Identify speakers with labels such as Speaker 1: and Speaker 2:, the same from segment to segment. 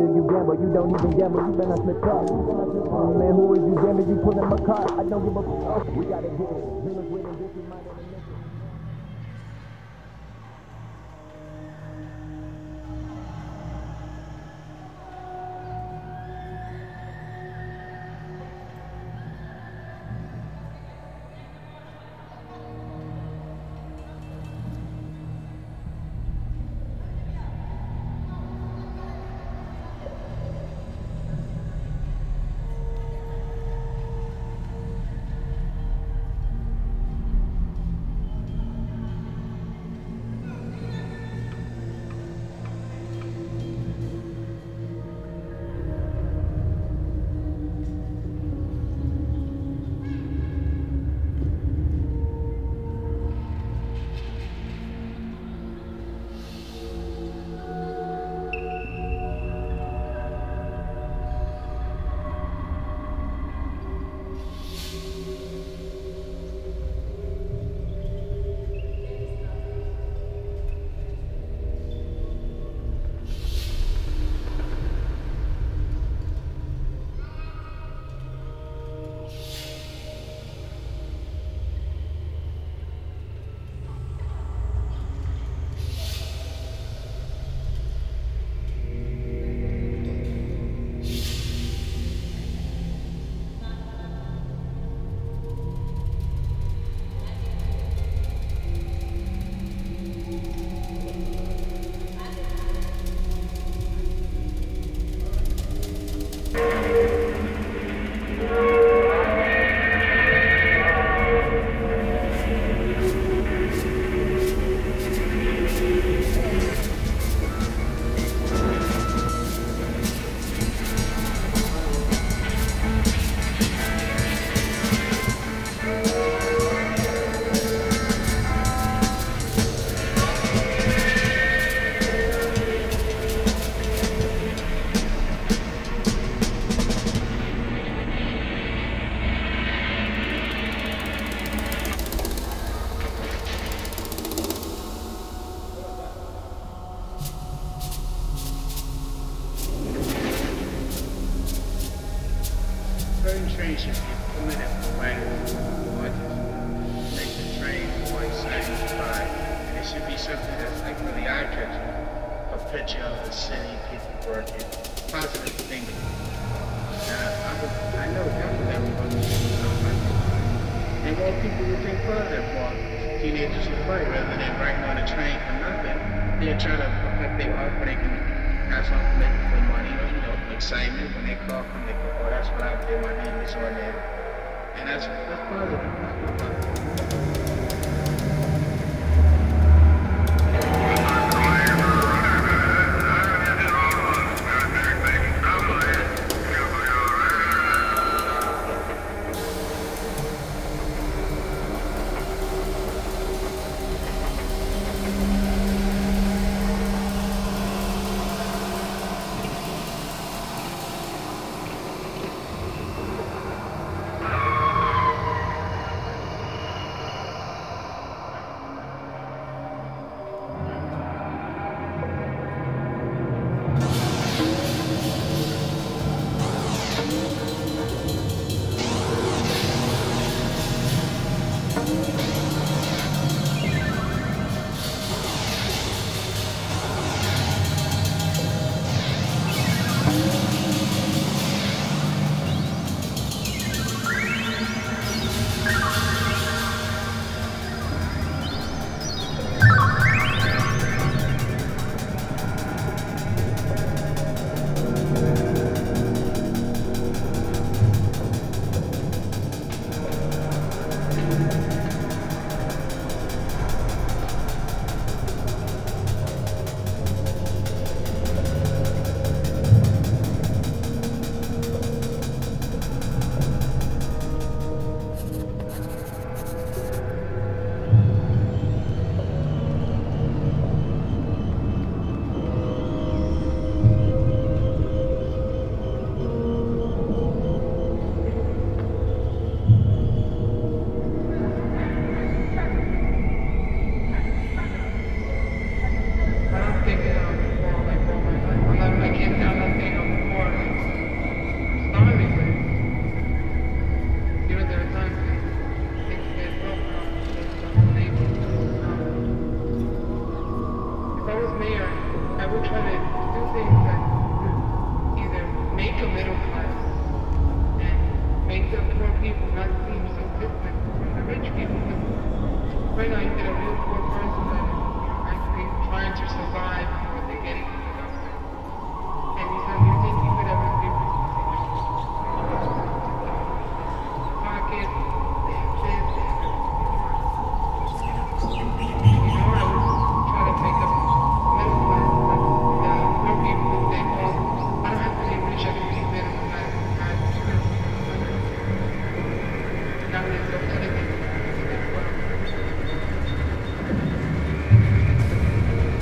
Speaker 1: do you gamble? You don't even gamble, you better on the car. Oh man, who is you gamble? You pulling my car. I don't give a fuck. We gotta get it.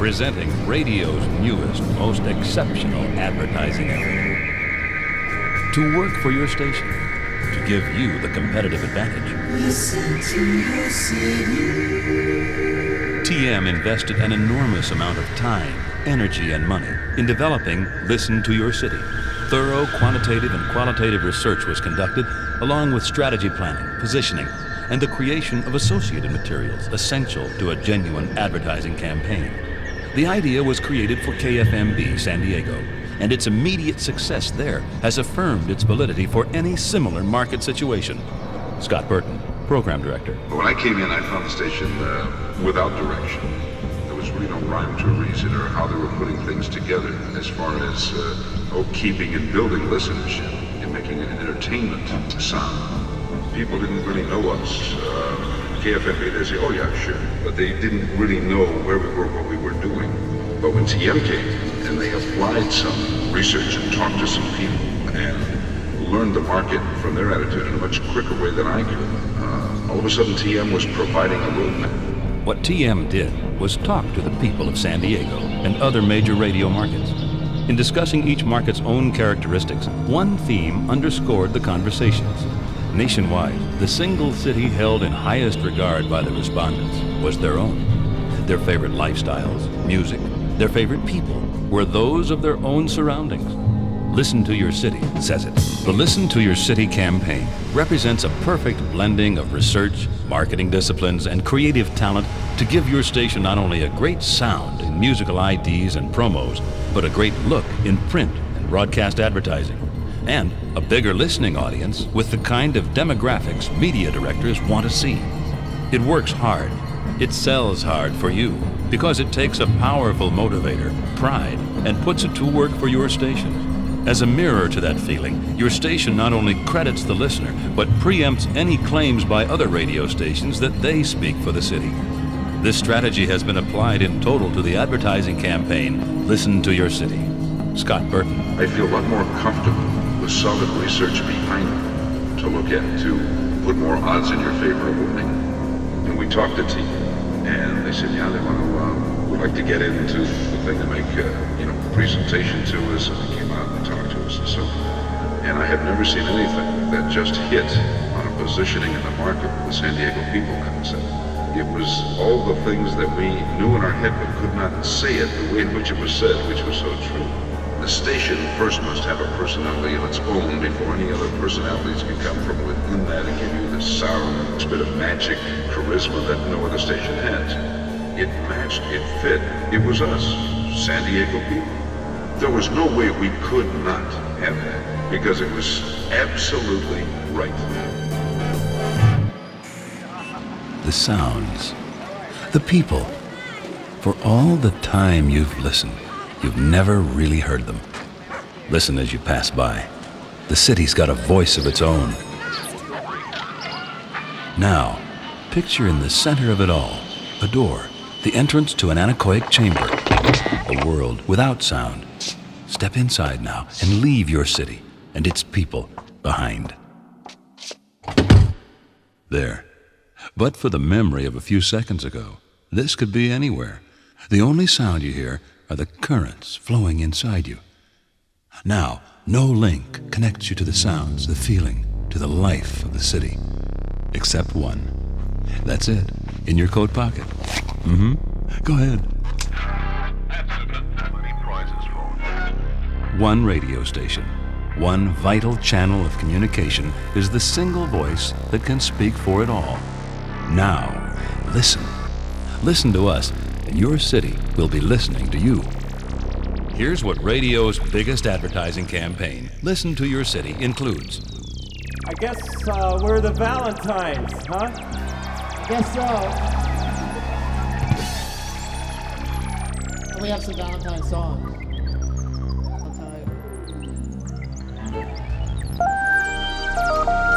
Speaker 2: Presenting radio's newest, most exceptional advertising effort. To work for your station, to give you the competitive advantage. Listen to your city. TM invested an enormous amount of time, energy, and money in developing Listen to Your City. Thorough quantitative and qualitative research was conducted, along with strategy planning, positioning, and the creation of associated materials essential to a genuine advertising campaign. The idea was created for KFMB San Diego, and its immediate success there has affirmed its validity for any similar market situation. Scott Burton, Program Director.
Speaker 3: When I came in, I found the station uh, without direction. There was really no rhyme to reason or how they were putting things together as far as uh, oh, keeping and building listenership and making it an entertainment sound people didn't really know us. Uh, KFMB, they say, oh yeah, sure. But they didn't really know where we were, doing. But when TM came and they applied some research and talked to some people and learned the market from their attitude in a much quicker way than I could, uh, all of a sudden TM was providing a roadmap.
Speaker 2: What TM did was talk to the people of San Diego and other major radio markets. In discussing each market's own characteristics, one theme underscored the conversations Nationwide, the single city held in highest regard by the respondents was their own. Their favorite lifestyles, music, their favorite people were those of their own surroundings. Listen to Your City says it. The Listen to Your City campaign represents a perfect blending of research, marketing disciplines, and creative talent to give your station not only a great sound in musical IDs and promos, but a great look in print and broadcast advertising and a bigger listening audience with the kind of demographics media directors want to see. It works hard. It sells hard for you because it takes a powerful motivator, pride, and puts it to work for your station. As a mirror to that feeling, your station not only credits the listener, but preempts any claims by other radio stations that they speak for the city. This strategy has been applied in total to the advertising campaign Listen to Your City. Scott Burton.
Speaker 3: I feel a lot more comfortable with solid research behind them to look at to put more odds in your favor of winning. And we talked to TM, and they said, yeah, they want to, uh, we'd like to get into the thing to make, uh, you know, a presentation to us, and they came out and talked to us and so And I have never seen anything that just hit on a positioning in the market with the San Diego people concept. It was all the things that we knew in our head but could not say it the way in which it was said, which was so true. The station first must have a personality of its own before any other personalities can come from within that and give you the sound, this bit of magic, charisma that no other station has. It matched, it fit, it was us, San Diego people. There was no way we could not have that because it was absolutely right.
Speaker 2: The sounds, the people, for all the time you've listened You've never really heard them. Listen as you pass by. The city's got a voice of its own. Now, picture in the center of it all a door, the entrance to an anechoic chamber, a world without sound. Step inside now and leave your city and its people behind. There. But for the memory of a few seconds ago, this could be anywhere. The only sound you hear are the currents flowing inside you. Now, no link connects you to the sounds, the feeling, to the life of the city, except one. That's it, in your coat pocket. Mm hmm. Go ahead. One radio station, one vital channel of communication is the single voice that can speak for it all. Now, listen. Listen to us and your city will be listening to you. Here's what radio's biggest advertising campaign, Listen to Your City, includes.
Speaker 4: I guess uh, we're the Valentines, huh?
Speaker 5: Yes, sir. And we have some Valentine songs.
Speaker 6: I'll tell you.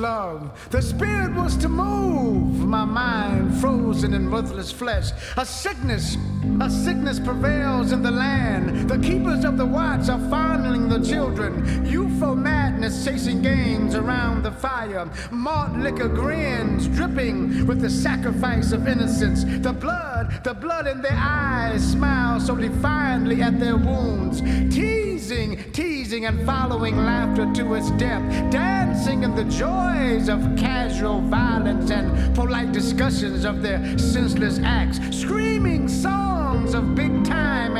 Speaker 6: Love. The spirit was to move, my mind frozen in ruthless flesh. A sickness, a sickness prevails in the land. The keepers of the watch are fondling the children. Youthful madness chasing games around the fire. Malt liquor grins dripping with the sacrifice of innocence. The blood, the blood in their eyes smile so defiantly at their wounds. Teasing, teasing and following laughter to its depth. Dancing in the joys of casual violence and polite discussions of their senseless acts. Screaming songs of big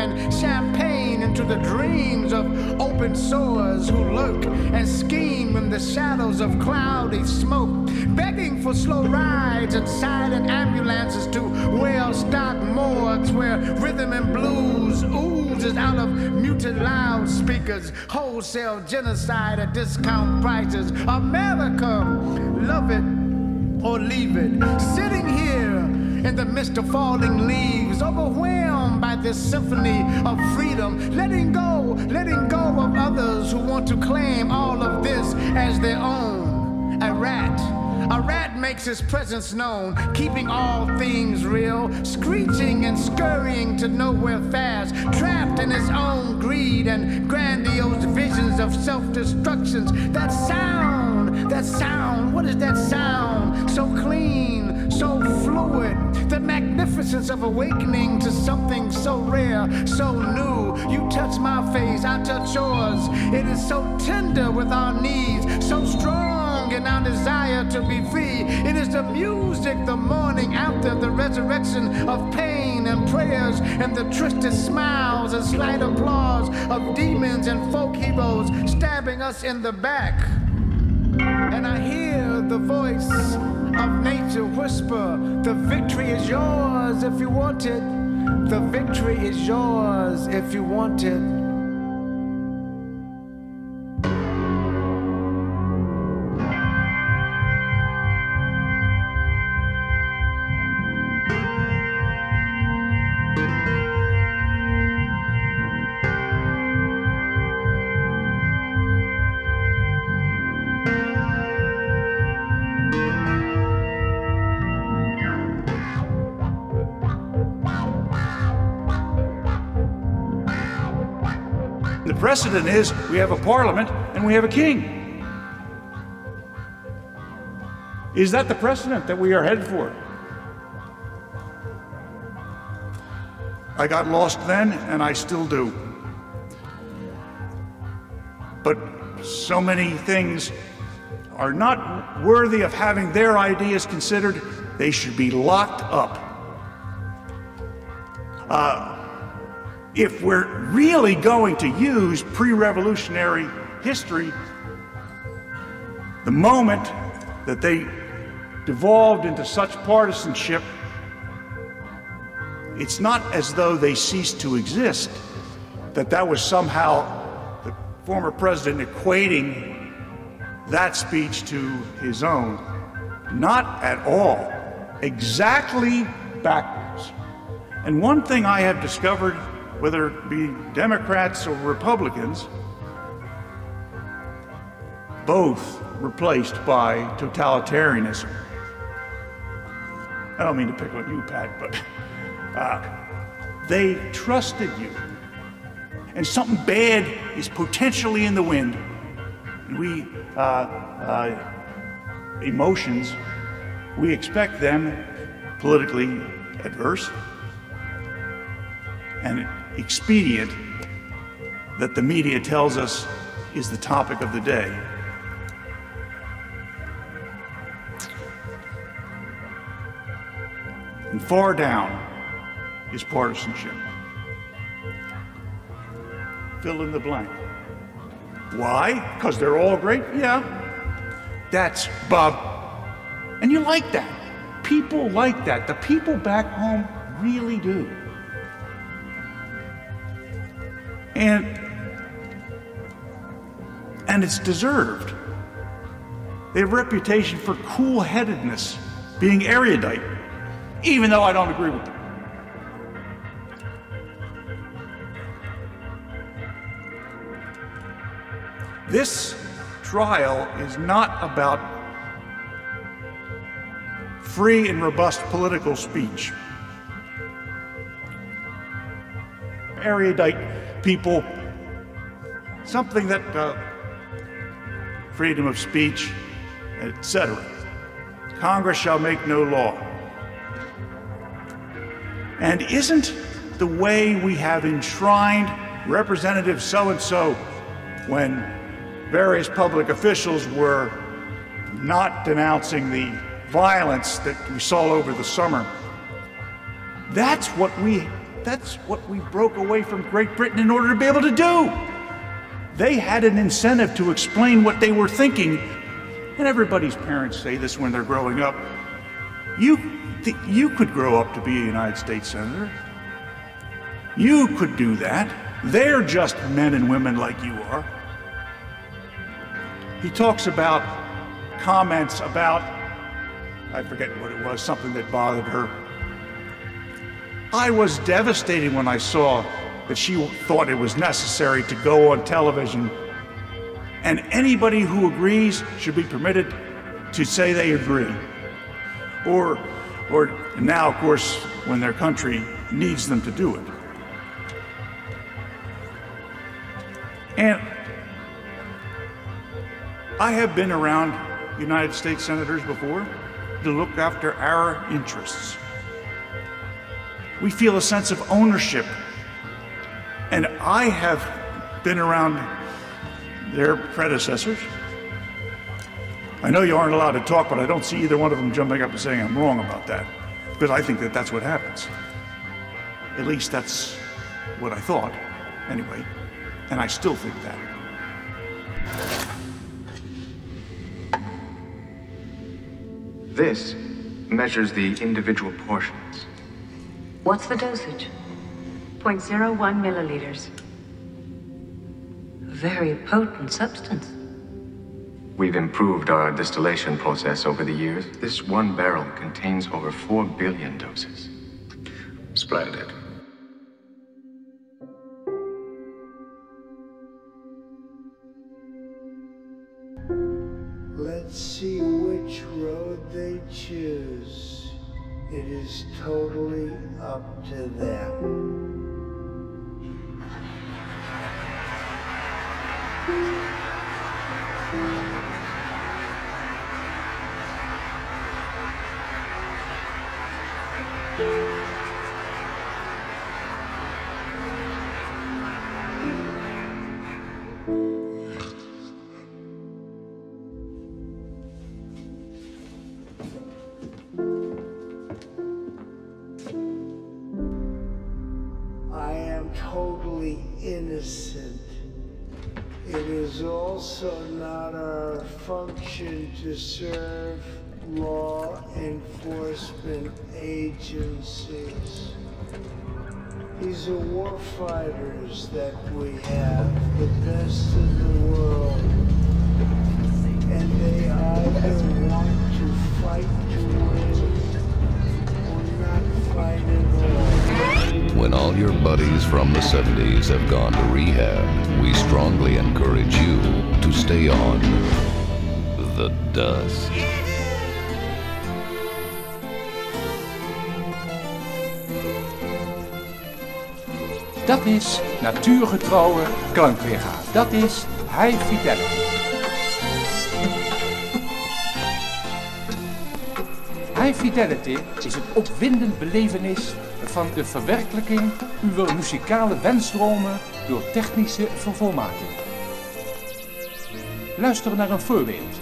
Speaker 6: and champagne into the dreams of open sores who lurk and scheme in the shadows of cloudy smoke. Begging for slow rides and silent ambulances to well stocked morgues where rhythm and blues oozes out of muted loudspeakers. Wholesale genocide at discount prices. America, love it or leave it. Sitting here in the midst of falling leaves, overwhelmed by this symphony of freedom, letting go, letting go of others who want to claim all of this as their own. A rat. A rat makes his presence known, keeping all things real, screeching and scurrying to nowhere fast, trapped in his own greed and grandiose visions of self destructions. That sound, that sound, what is that sound? So clean, so fluid, the magnificence of awakening to something so rare, so new. You touch my face, I touch yours. It is so tender with our needs, so strong in our desire to be free. It is the music the morning after the resurrection of pain and prayers and the twisted smiles and slight applause of demons and folk heroes stabbing us in the back. And I hear the voice of nature whisper, The victory is yours if you want it. The victory is yours if you want it.
Speaker 7: Precedent is we have a parliament and we have a king. Is that the precedent that we are headed for? I got lost then, and I still do. But so many things are not worthy of having their ideas considered. They should be locked up. If we're really going to use pre revolutionary history, the moment that they devolved into such partisanship, it's not as though they ceased to exist, that that was somehow the former president equating that speech to his own. Not at all. Exactly backwards. And one thing I have discovered whether it be Democrats or Republicans, both replaced by totalitarianism. I don't mean to pick on you, Pat, but uh, they trusted you. And something bad is potentially in the wind. And we, uh, uh, emotions, we expect them politically adverse and expedient that the media tells us is the topic of the day. And far down is partisanship. Fill in the blank. Why? Because they're all great? Yeah. That's Bob. And you like that. People like that. The people back home really do. And and it's deserved. They have a reputation for cool-headedness, being erudite, even though I don't agree with them. This trial is not about free and robust political speech. Erudite people, something that uh, freedom of speech, etc. Congress shall make no law. And isn't the way we have enshrined Representative so and so when various public officials were not denouncing the violence that we saw over the summer? That's what we that's what we broke away from Great Britain in order to be able to do. They had an incentive to explain what they were thinking. And everybody's parents say this when they're growing up. You, you could grow up to be a United States Senator. You could do that. They're just men and women like you are. He talks about comments about, I forget what it was, something that bothered her. I was devastated when I saw that she thought it was necessary to go on television. And anybody who agrees should be permitted to say they agree. Or, or now, of course, when their country needs them to do it. And I have been around United States senators before to look after our interests. We feel a sense of ownership. And I have been around their predecessors. I know you aren't allowed to talk, but I don't see either one of them jumping up and saying I'm wrong about that. Because I think that that's what happens. At least that's what I thought, anyway. And I still think that.
Speaker 8: This measures the individual portions.
Speaker 9: What's the dosage? 0.01 milliliters. Very potent substance.
Speaker 8: We've improved our distillation process over the years. This one barrel contains over 4 billion doses.
Speaker 3: Splendid.
Speaker 10: Let's see which road they choose. It is totally up to them. These are war fighters that we have, the best in the world. And they either want to fight to win or not fight at all.
Speaker 11: When all your buddies from the 70s have gone to rehab, we strongly encourage you to stay on the dust.
Speaker 12: Dat is natuurgetrouwe klankweergave. Dat is high fidelity. High fidelity is het opwindend belevenis van de verwerkelijking uw muzikale wensdromen door technische vervolmaking. Luister naar een voorbeeld.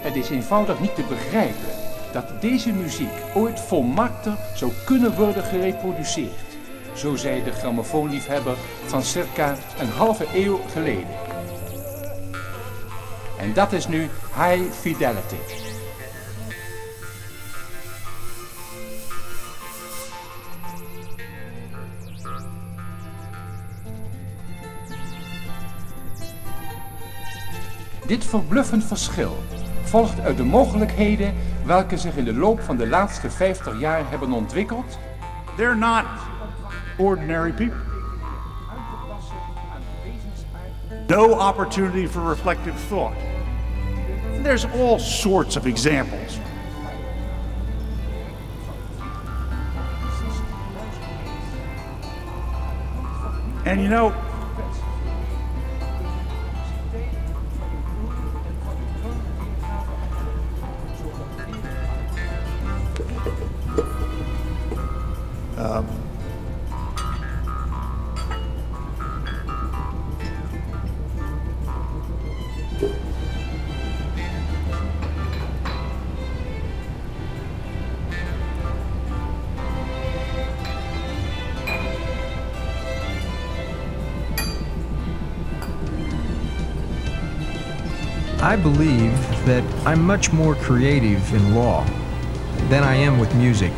Speaker 12: Het is eenvoudig niet te begrijpen dat deze muziek ooit volmaakter zou kunnen worden gereproduceerd. Zo zei de grammofoonliefhebber van circa een halve eeuw geleden. En dat is nu high fidelity. Dit verbluffend verschil volgt uit de mogelijkheden welke zich in de loop van de laatste 50 jaar hebben ontwikkeld.
Speaker 7: They're not ordinary people. no opportunity for reflective thought. There's all sorts of examples. And you know,
Speaker 13: I'm much more creative in law than I am with music.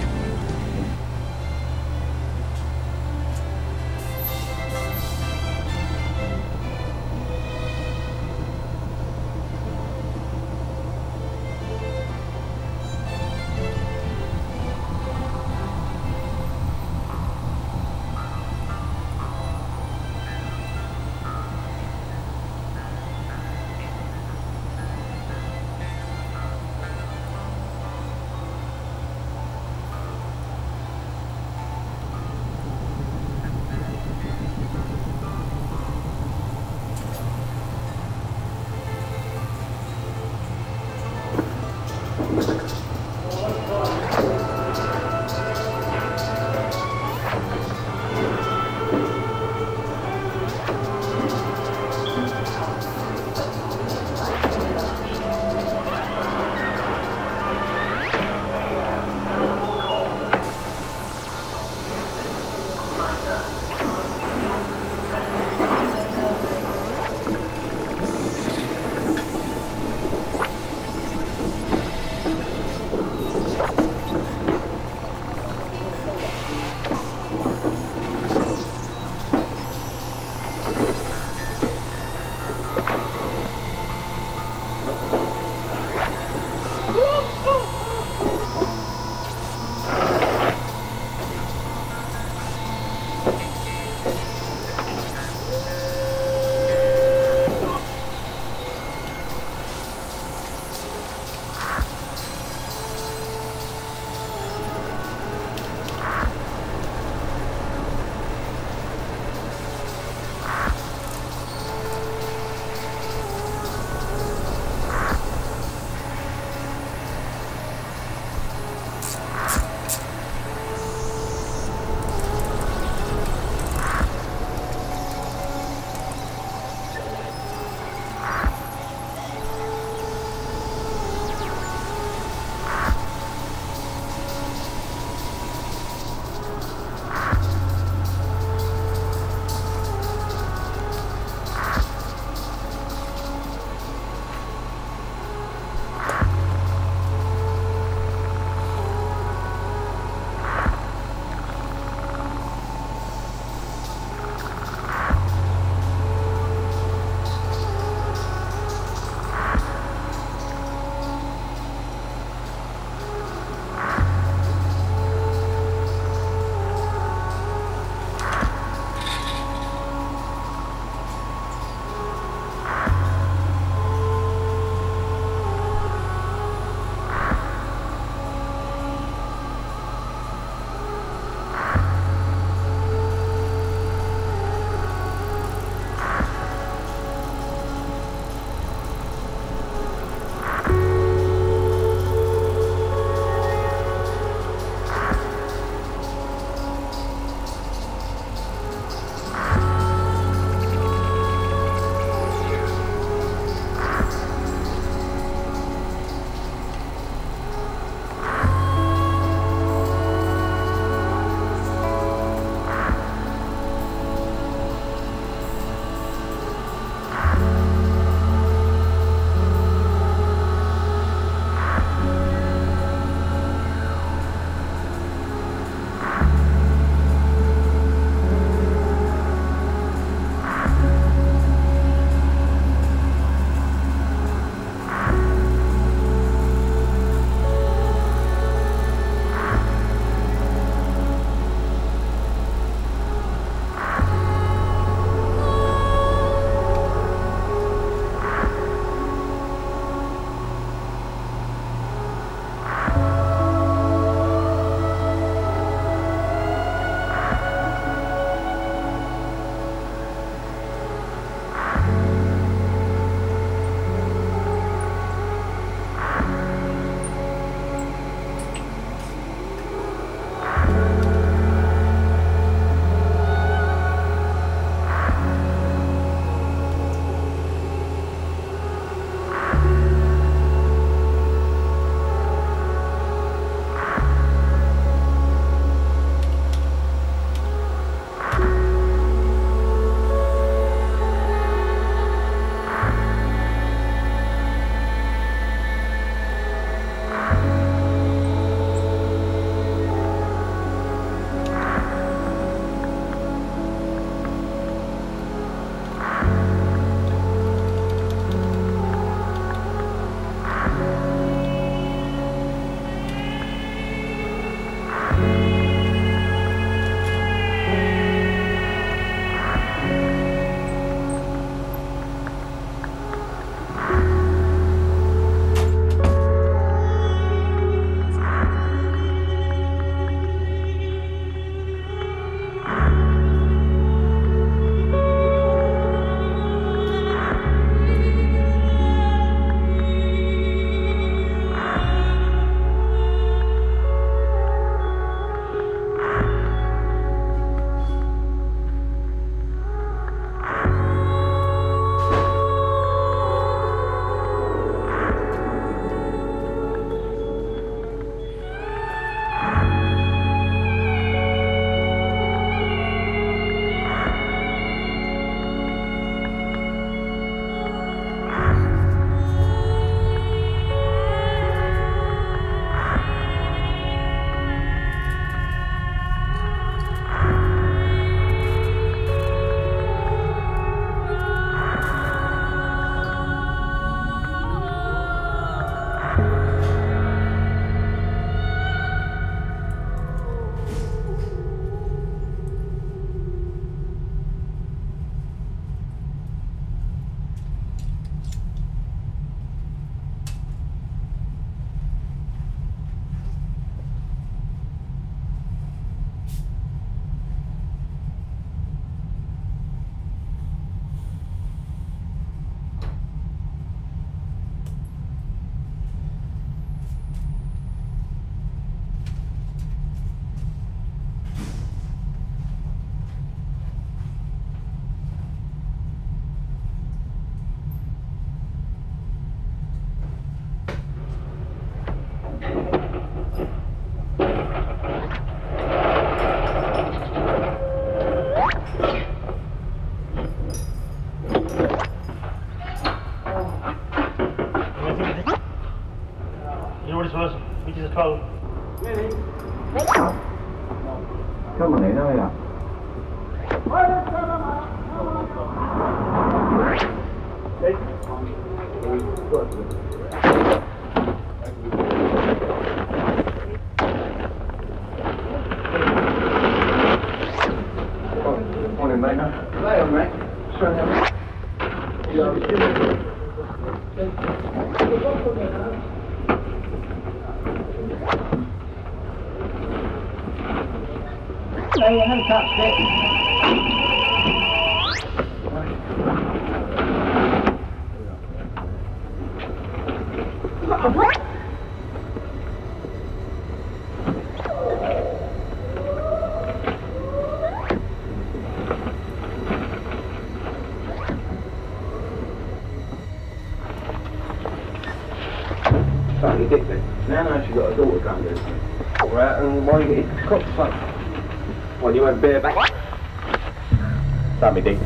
Speaker 14: Morning,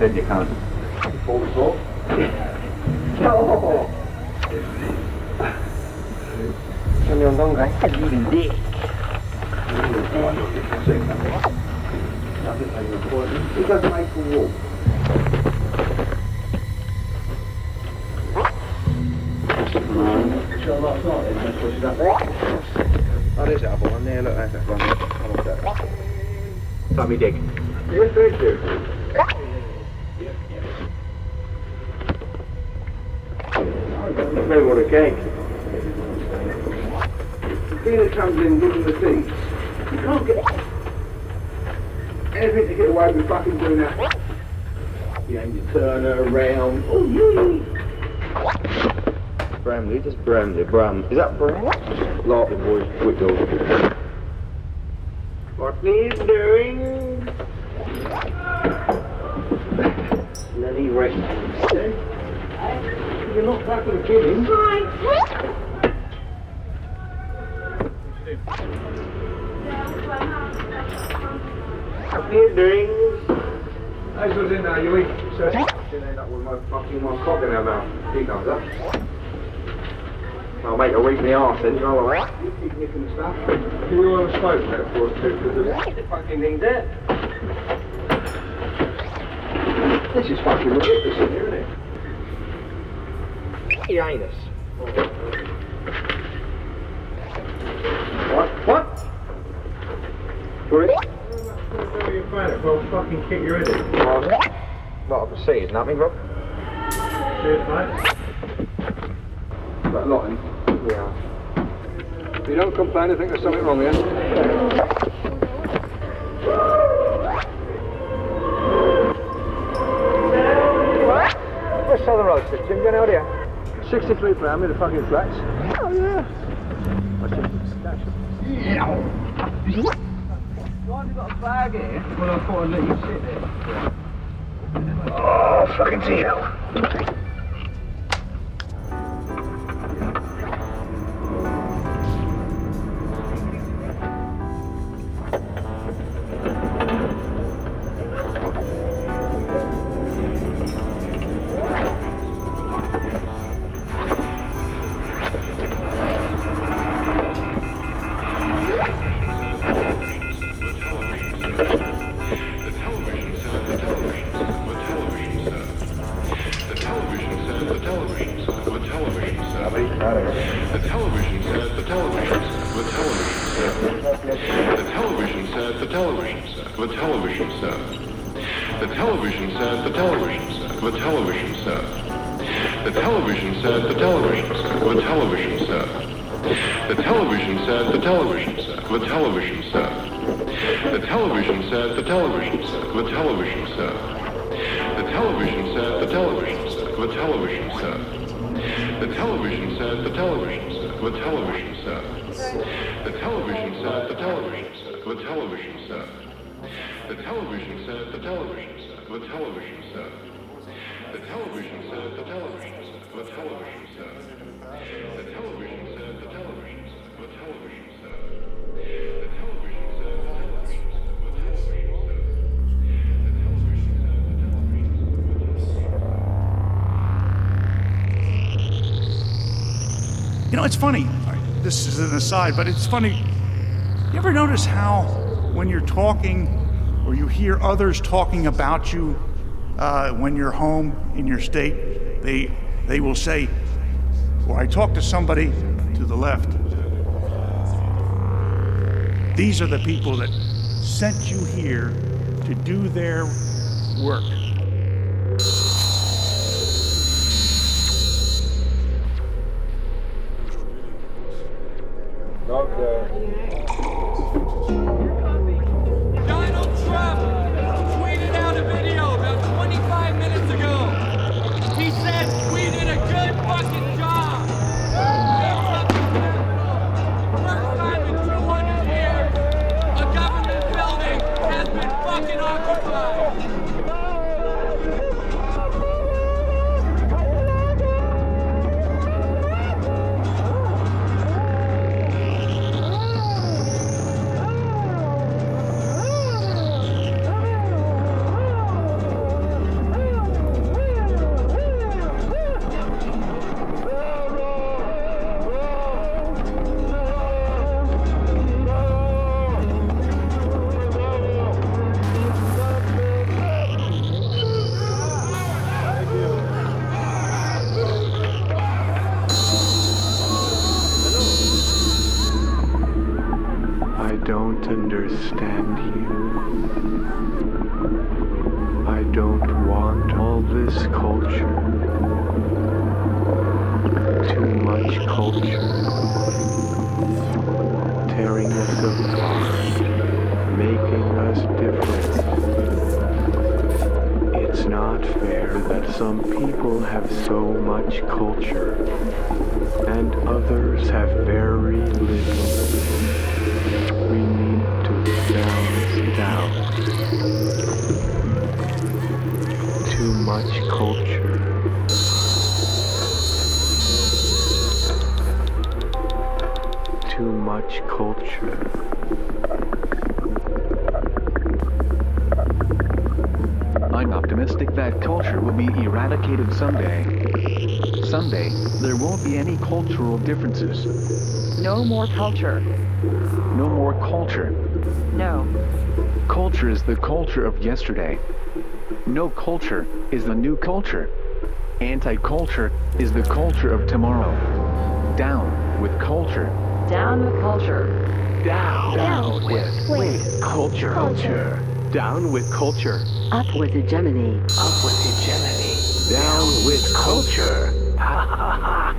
Speaker 14: That. Is that Bram? Larkin boy, Whittle. What are you doing? Bloody right. You're not fucking kidding. What are you doing? I was in there, you eat. So, didn't end up with my fucking my cock in her mouth. He comes up. I'll make her eat me arse then, you know what? You keep nicking stuff. Can we all have a smoke there for us too? Because the fucking thing's there. This is fucking ridiculous in here, isn't it? You anus. What? What? Sorry?
Speaker 15: You find it, well, fucking kick your head in.
Speaker 14: Lot of proceed, nothing, Rob?
Speaker 15: Cheers, mate.
Speaker 14: But a lot in. Yeah. If you don't complain, I think there's something wrong here. Where's Southern Road, Jim? Going out here? 63 pound with the fucking flats. Oh, yeah. What's it? Yeah. Why have you got a bag here? Well, I thought I'd let you sit there. Oh, fucking deal.
Speaker 7: It's funny. this is an aside, but it's funny. You ever notice how when you're talking or you hear others talking about you uh, when you're home in your state, they they will say, or I talk to somebody to the left. These are the people that sent you here to do their work.
Speaker 16: Eradicated someday. Someday, there won't be any cultural differences.
Speaker 17: No more culture.
Speaker 16: No more culture.
Speaker 17: No.
Speaker 16: Culture is the culture of yesterday. No culture is the new culture. Anti-culture is the culture of tomorrow. Down with culture.
Speaker 17: Down with culture.
Speaker 16: Down.
Speaker 17: Down
Speaker 16: with,
Speaker 17: with
Speaker 16: culture.
Speaker 17: culture.
Speaker 16: Down with culture.
Speaker 17: Up with hegemony.
Speaker 16: Up with hegemony. Down with culture. Ha ha ha.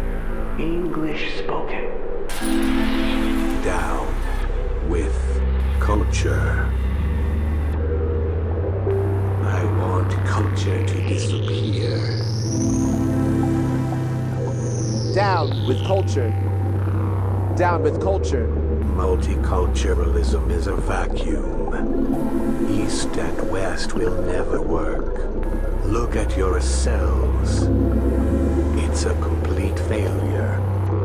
Speaker 16: English spoken.
Speaker 18: Down with culture. I want culture to disappear.
Speaker 19: Down with culture. Down with culture.
Speaker 18: Multiculturalism is a vacuum. East and West will never work. Look at yourselves. It's a complete failure.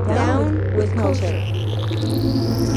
Speaker 17: Down with culture.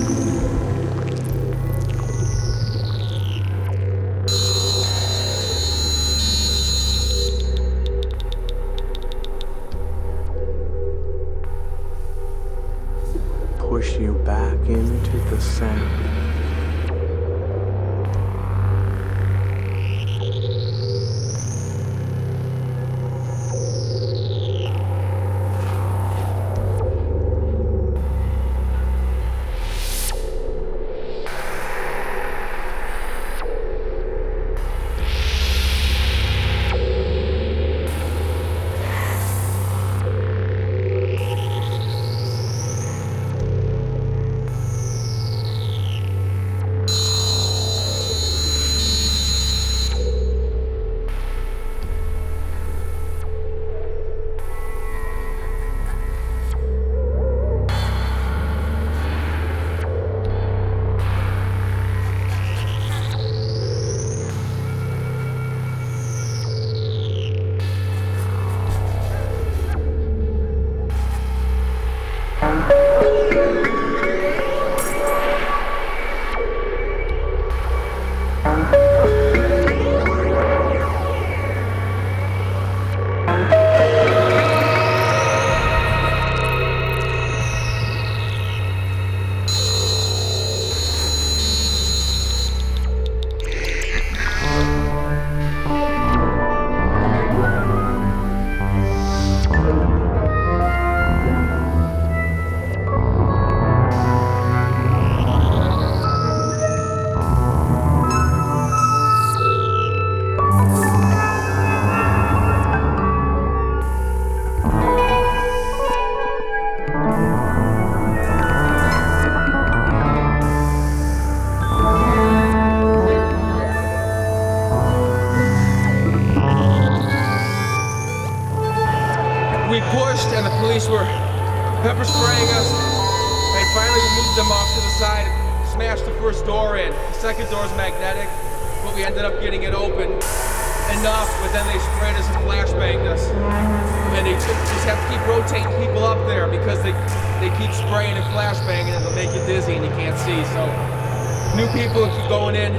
Speaker 20: Going in.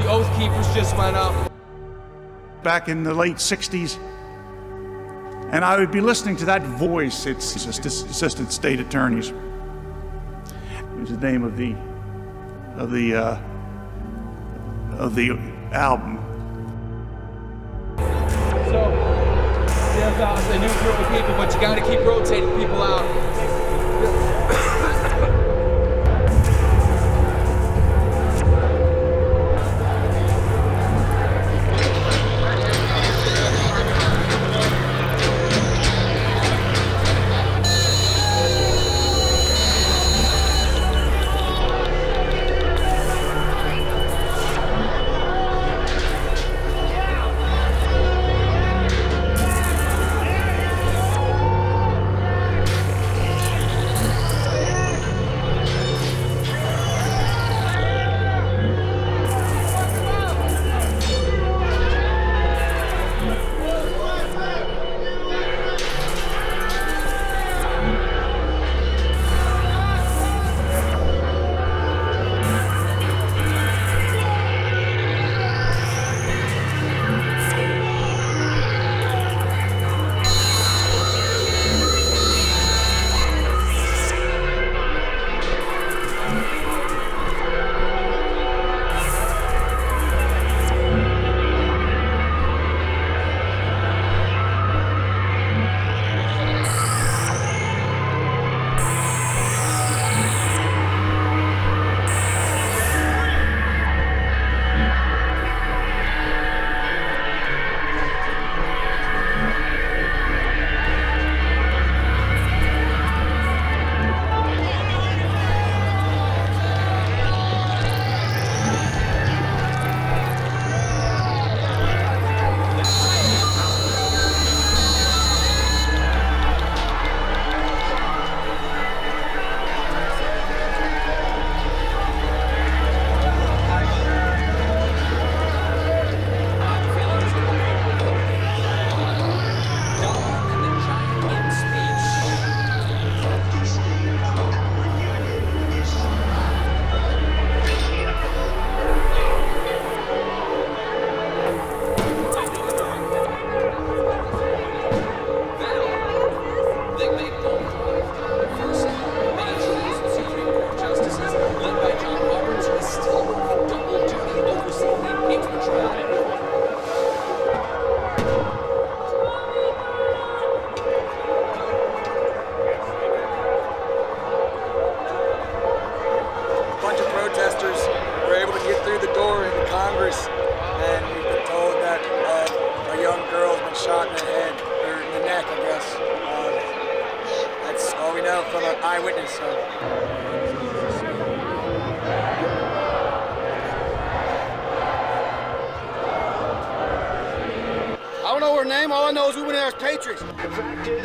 Speaker 20: The Oath Keepers just went up.
Speaker 7: back in the late 60s. And I would be listening to that voice, it's assistant state attorneys. It was the name of the of the uh, of the album.
Speaker 20: So there's uh, a new group of people, but you got to keep rotating people out.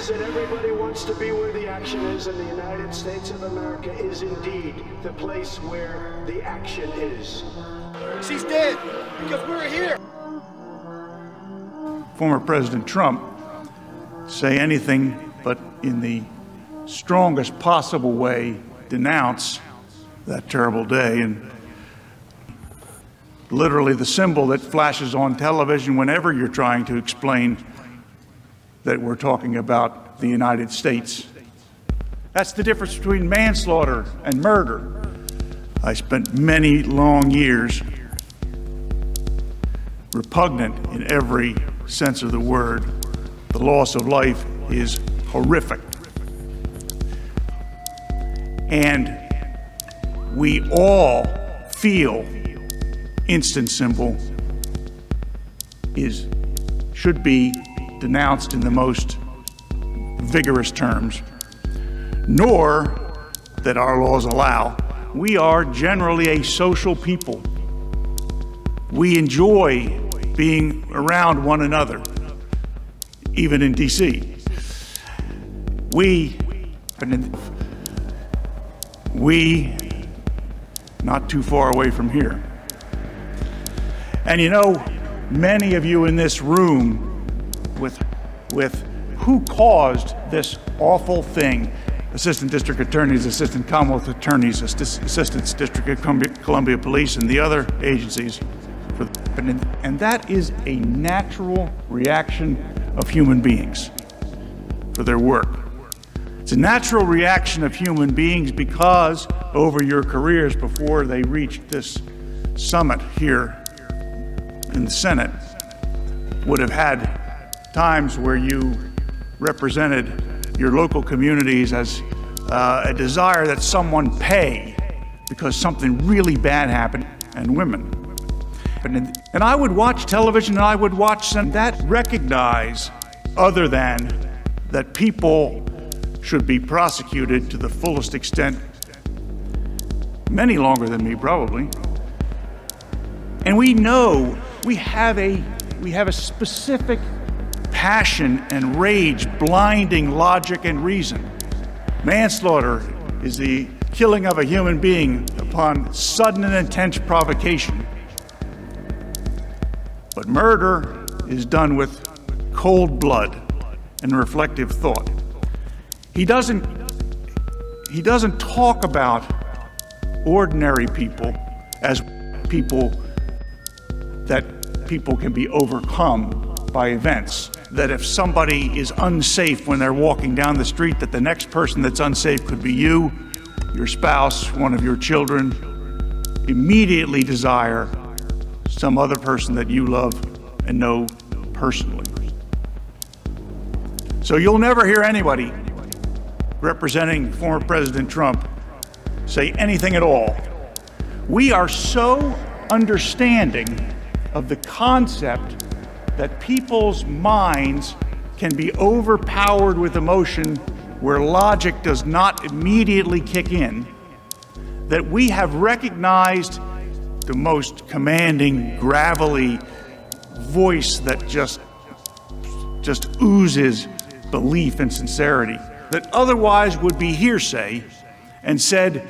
Speaker 21: Is
Speaker 22: that everybody wants to be where the action is, and the United States of America is indeed the place where the action is.
Speaker 21: She's dead because we're here.
Speaker 7: Former President Trump say anything but in the strongest possible way denounce that terrible day and literally the symbol that flashes on television whenever you're trying to explain that we're talking about the United States. That's the difference between manslaughter and murder. I spent many long years repugnant in every sense of the word. The loss of life is horrific. And we all feel instant symbol is should be denounced in the most vigorous terms nor that our laws allow. We are generally a social people. We enjoy being around one another even in DC we we, not too far away from here. And you know, many of you in this room with, with who caused this awful thing assistant district attorneys, assistant commonwealth attorneys, assist- assistant district of Columbia, Columbia Police, and the other agencies. For, and, and that is a natural reaction of human beings for their work. It's a natural reaction of human beings because over your careers before they reached this summit here in the Senate would have had times where you represented your local communities as uh, a desire that someone pay because something really bad happened and women. And, and I would watch television and I would watch that recognize other than that people should be prosecuted to the fullest extent, many longer than me probably. And we know we have a we have a specific passion and rage blinding logic and reason. Manslaughter is the killing of a human being upon sudden and intense provocation. But murder is done with cold blood and reflective thought. He doesn't he doesn't talk about ordinary people as people that people can be overcome by events. That if somebody is unsafe when they're walking down the street, that the next person that's unsafe could be you, your spouse, one of your children, immediately desire some other person that you love and know personally. So you'll never hear anybody representing former President Trump say anything at all. We are so understanding of the concept that people's minds can be overpowered with emotion where logic does not immediately kick in, that we have recognized the most commanding, gravelly voice that just, just oozes belief and sincerity, that otherwise would be hearsay, and said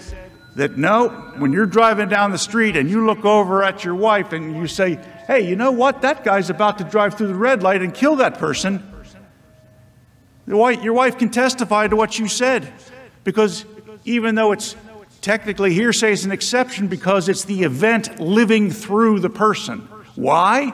Speaker 7: that no, when you're driving down the street and you look over at your wife and you say, hey, you know what? That guy's about to drive through the red light and kill that person. Your wife can testify to what you said because even though it's technically hearsay, is an exception because it's the event living through the person. Why?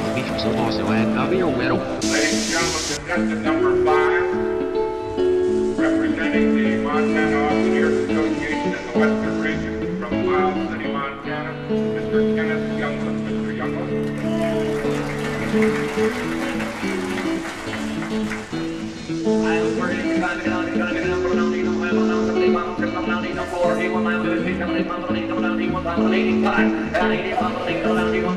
Speaker 23: So also another your widow. Ladies and gentlemen, contestant number five, representing the Montana Auctioneers Association in the Western Region from Wild City, Montana, Mr. Kenneth Younglin. Mr. Younglin. I'm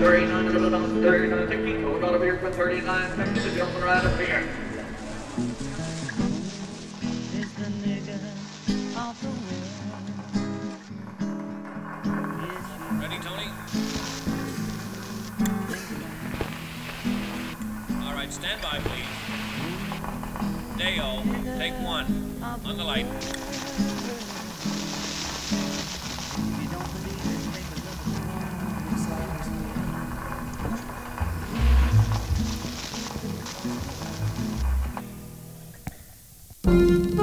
Speaker 23: 39 to gonna be here for 39, 16 to jump right up here.
Speaker 24: Stand please. Deo,
Speaker 23: take one. On the light. Take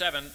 Speaker 23: 7